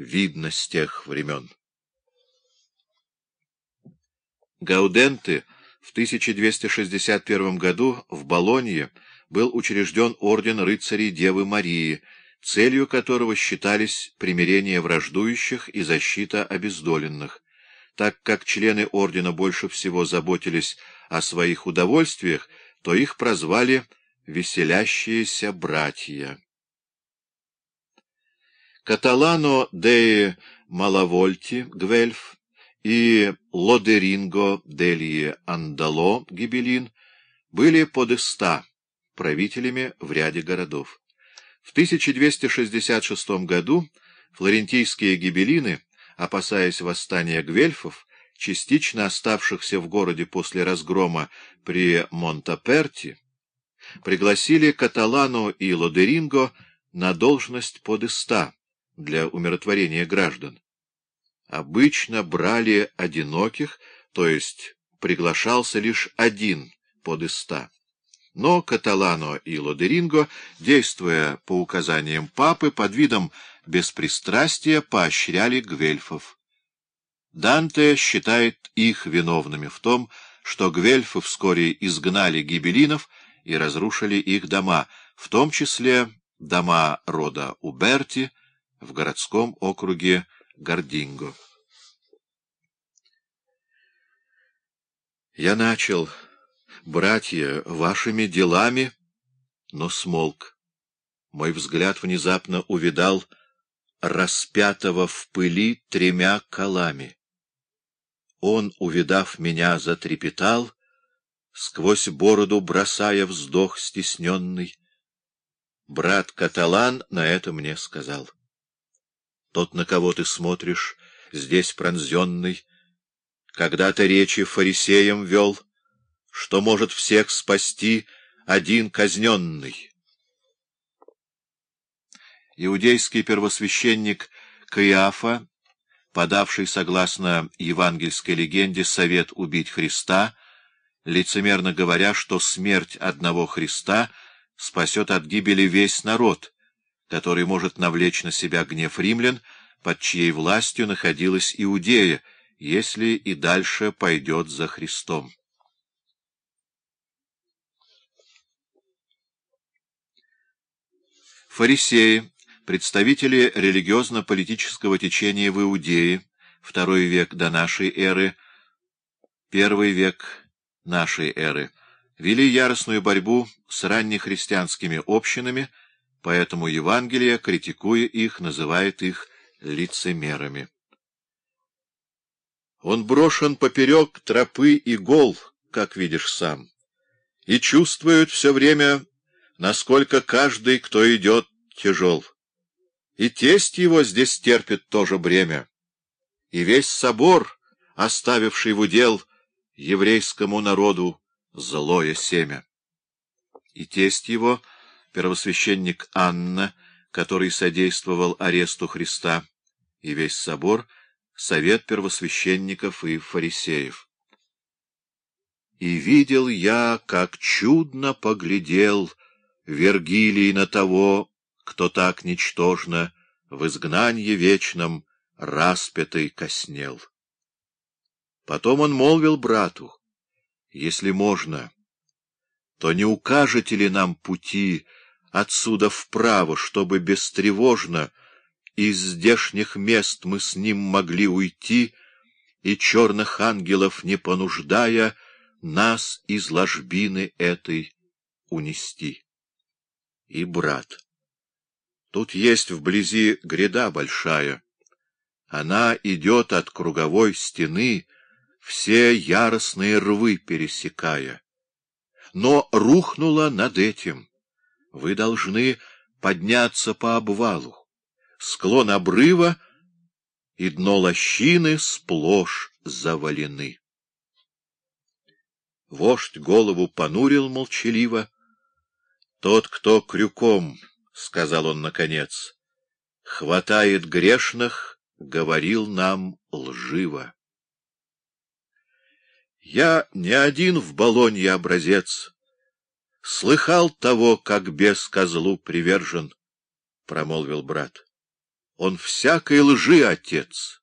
видно с тех времен. Гауденты в 1261 году в Болонье был учрежден орден рыцарей Девы Марии, целью которого считались примирение враждующих и защита обездоленных. Так как члены ордена больше всего заботились о своих удовольствиях, то их прозвали «веселящиеся братья». Каталано де Малавольти, Гвельф, и Лодеринго делье Андало, Гибелин, были подыста правителями в ряде городов. В 1266 году флорентийские гибелины, опасаясь восстания гвельфов, частично оставшихся в городе после разгрома при Монтаперти, пригласили Каталану и Лодеринго на должность подыста для умиротворения граждан. Обычно брали одиноких, то есть приглашался лишь один подыста. Но Каталано и Лодеринго, действуя по указаниям папы, под видом беспристрастия поощряли гвельфов. Данте считает их виновными в том, что гвельфы вскоре изгнали гибелинов и разрушили их дома, в том числе дома рода Уберти в городском округе Гординго. Я начал братья, вашими делами, но смолк. Мой взгляд внезапно увидал распятого в пыли тремя колами. Он, увидав меня, затрепетал, сквозь бороду бросая вздох стесненный. Брат Каталан на это мне сказал. Тот, на кого ты смотришь, здесь пронзенный, когда-то речи фарисеям вел — что может всех спасти один казненный. Иудейский первосвященник Каиафа, подавший, согласно евангельской легенде, совет убить Христа, лицемерно говоря, что смерть одного Христа спасет от гибели весь народ, который может навлечь на себя гнев римлян, под чьей властью находилась Иудея, если и дальше пойдет за Христом. Фарисеи, представители религиозно-политического течения в Иудее, второй век до нашей эры, первый век нашей эры, вели яростную борьбу с раннехристианскими общинами, поэтому Евангелие, критикуя их, называет их лицемерами. Он брошен поперек тропы и гол, как видишь сам, и чувствует все время, насколько каждый, кто идет, тяжел. И тесть его здесь терпит тоже бремя. И весь собор, оставивший в удел еврейскому народу злое семя. И тесть его, первосвященник Анна, который содействовал аресту Христа, и весь собор — совет первосвященников и фарисеев. И видел я, как чудно поглядел Вергилий на того, кто так ничтожно в изгнанье вечном распятый коснел. Потом он молвил брату, если можно, то не укажете ли нам пути отсюда вправо, чтобы бестревожно из здешних мест мы с ним могли уйти и черных ангелов, не понуждая, нас из ложбины этой унести. И брат. Тут есть вблизи гряда большая. Она идет от круговой стены, все яростные рвы пересекая. Но рухнула над этим. Вы должны подняться по обвалу. Склон обрыва и дно лощины сплошь завалены. Вождь голову понурил молчаливо. Тот, кто крюком — сказал он наконец, — хватает грешных, говорил нам лживо. Я не один в Болонье образец, слыхал того, как бес козлу привержен, — промолвил брат. Он всякой лжи отец.